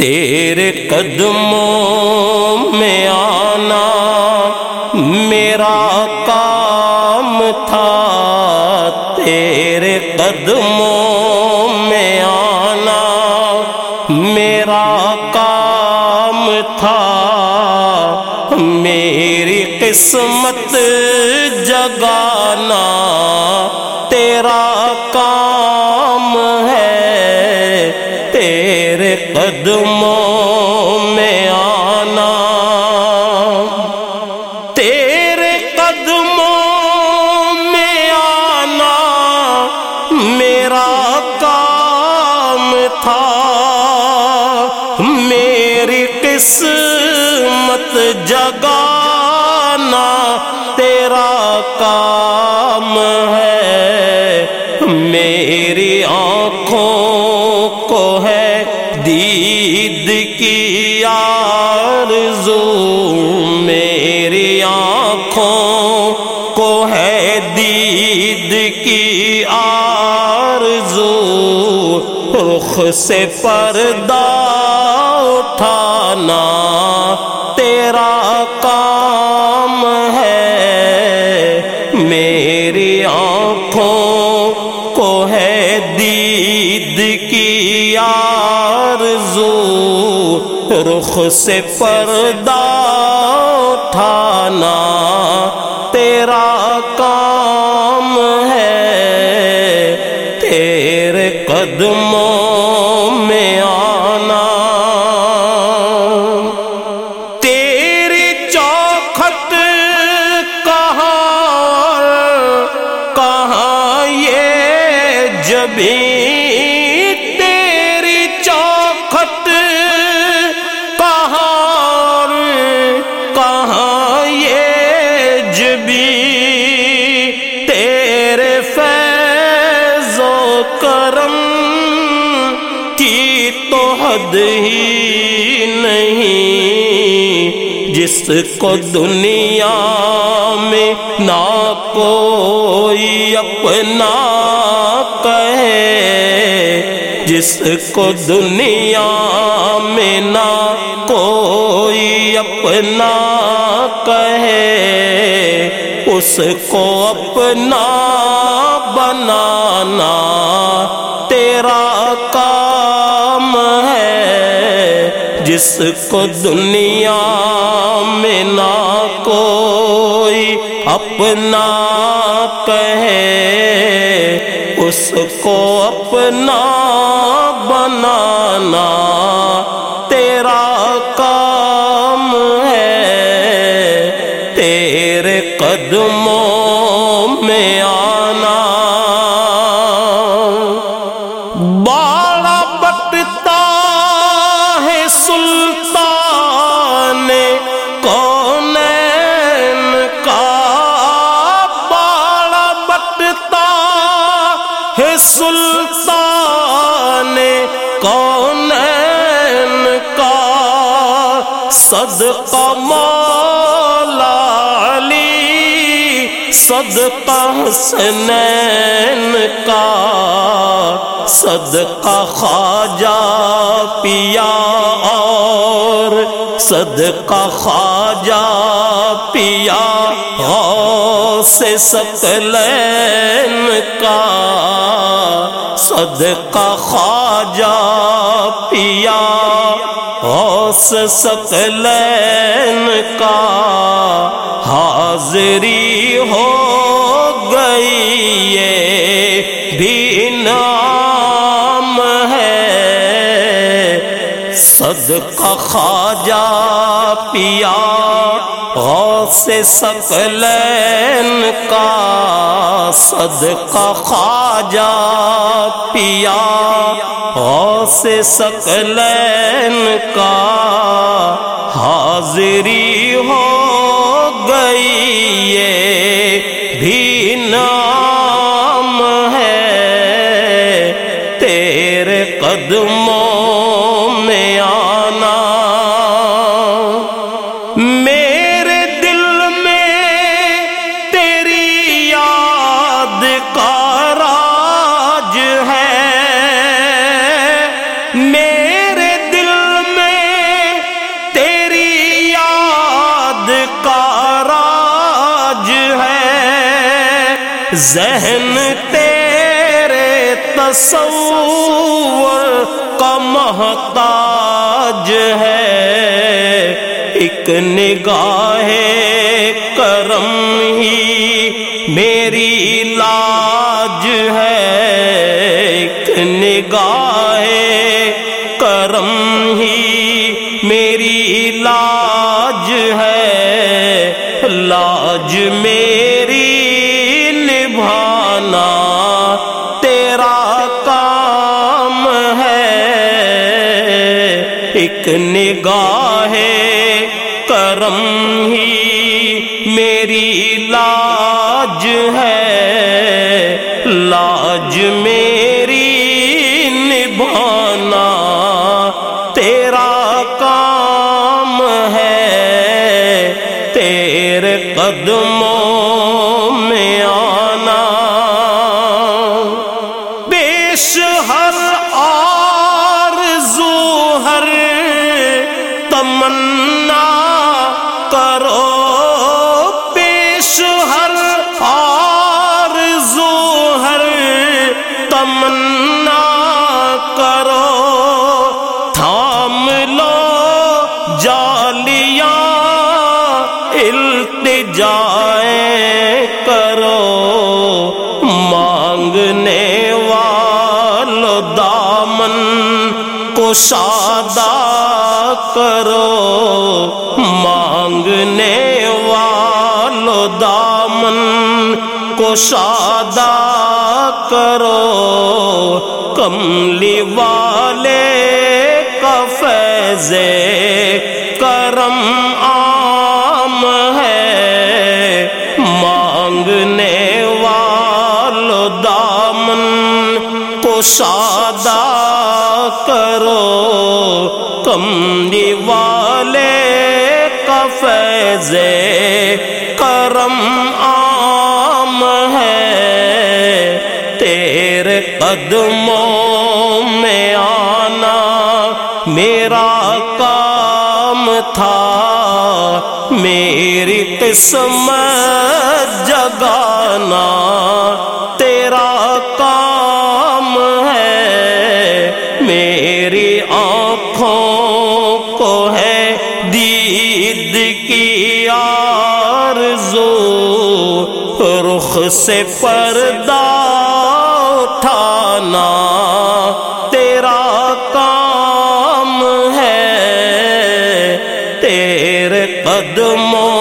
تیرے قدموں میں آنا میرا کام تھا، تیرے قدموں میں آنا میرا کام تھا۔ میری قسمت جگانا قدموں میں آنا۔ تیرے قدموں میں آنا۔ میرا کام تھا۔ میری قسمت جگہ۔ آرزو میری آنکھوں کو ہے دید کی آرزو۔ رخ سے پردہ اٹھانا تیرا رخ سے پردہ اٹھانا تیرا کام ہے۔ تیرے قدموں میں آنا۔ تیری چوکھٹ کہاں کہاں یہ جبھی حد ہی نہیں جس کو دنیا میں نہ کوئی اپنا کہے، جس کو دنیا میں نہ کوئی اپنا کہے، اس کو اپنا بنانا تیرا جس کو دنیا میں نہ کوئی اپنا کہے، اس کو اپنا بنانا تیرا کام ہے۔ تیرے قدموں میں آنا سلطان کون کا صدقہ مولا علی، صدقہ حسنین کا صدقہ خواجہ پیا اور صدقہ خواجہ پیا غوث سکلین کا صدقہ خواجہ پیا، غوث سکلین کا حاضری ہو گئی، یہ بھی نام ہے۔ صدقہ خواجہ پیا، غوث سکلین کا صدقہ خواجہ پیا غوث سکلین کا حاضری ہو گئی، یہ بھی نام ہے تیرے قدموں ذہن تیرے تصور کا محتاج ہے۔ ایک نگاہ کرم ہی میری لاج ہے۔ ایک نگاہ کرم ایک نگاہ کرم ہی میری لاج ہے۔ لاج میری نبھانا التجائیں کرو، مانگنے والو دامن کو شادہ کرو، مانگنے والو دامن کو شادہ کرو۔ کملی والے کا فیض کملی والے کا فیض کرم عام ہے۔ تیرے قدموں میں آنا میرا کام تھا۔ میری قسمت جگانا۔ سے پردہ اٹھانا تیرا کام ہے تیرے قدموں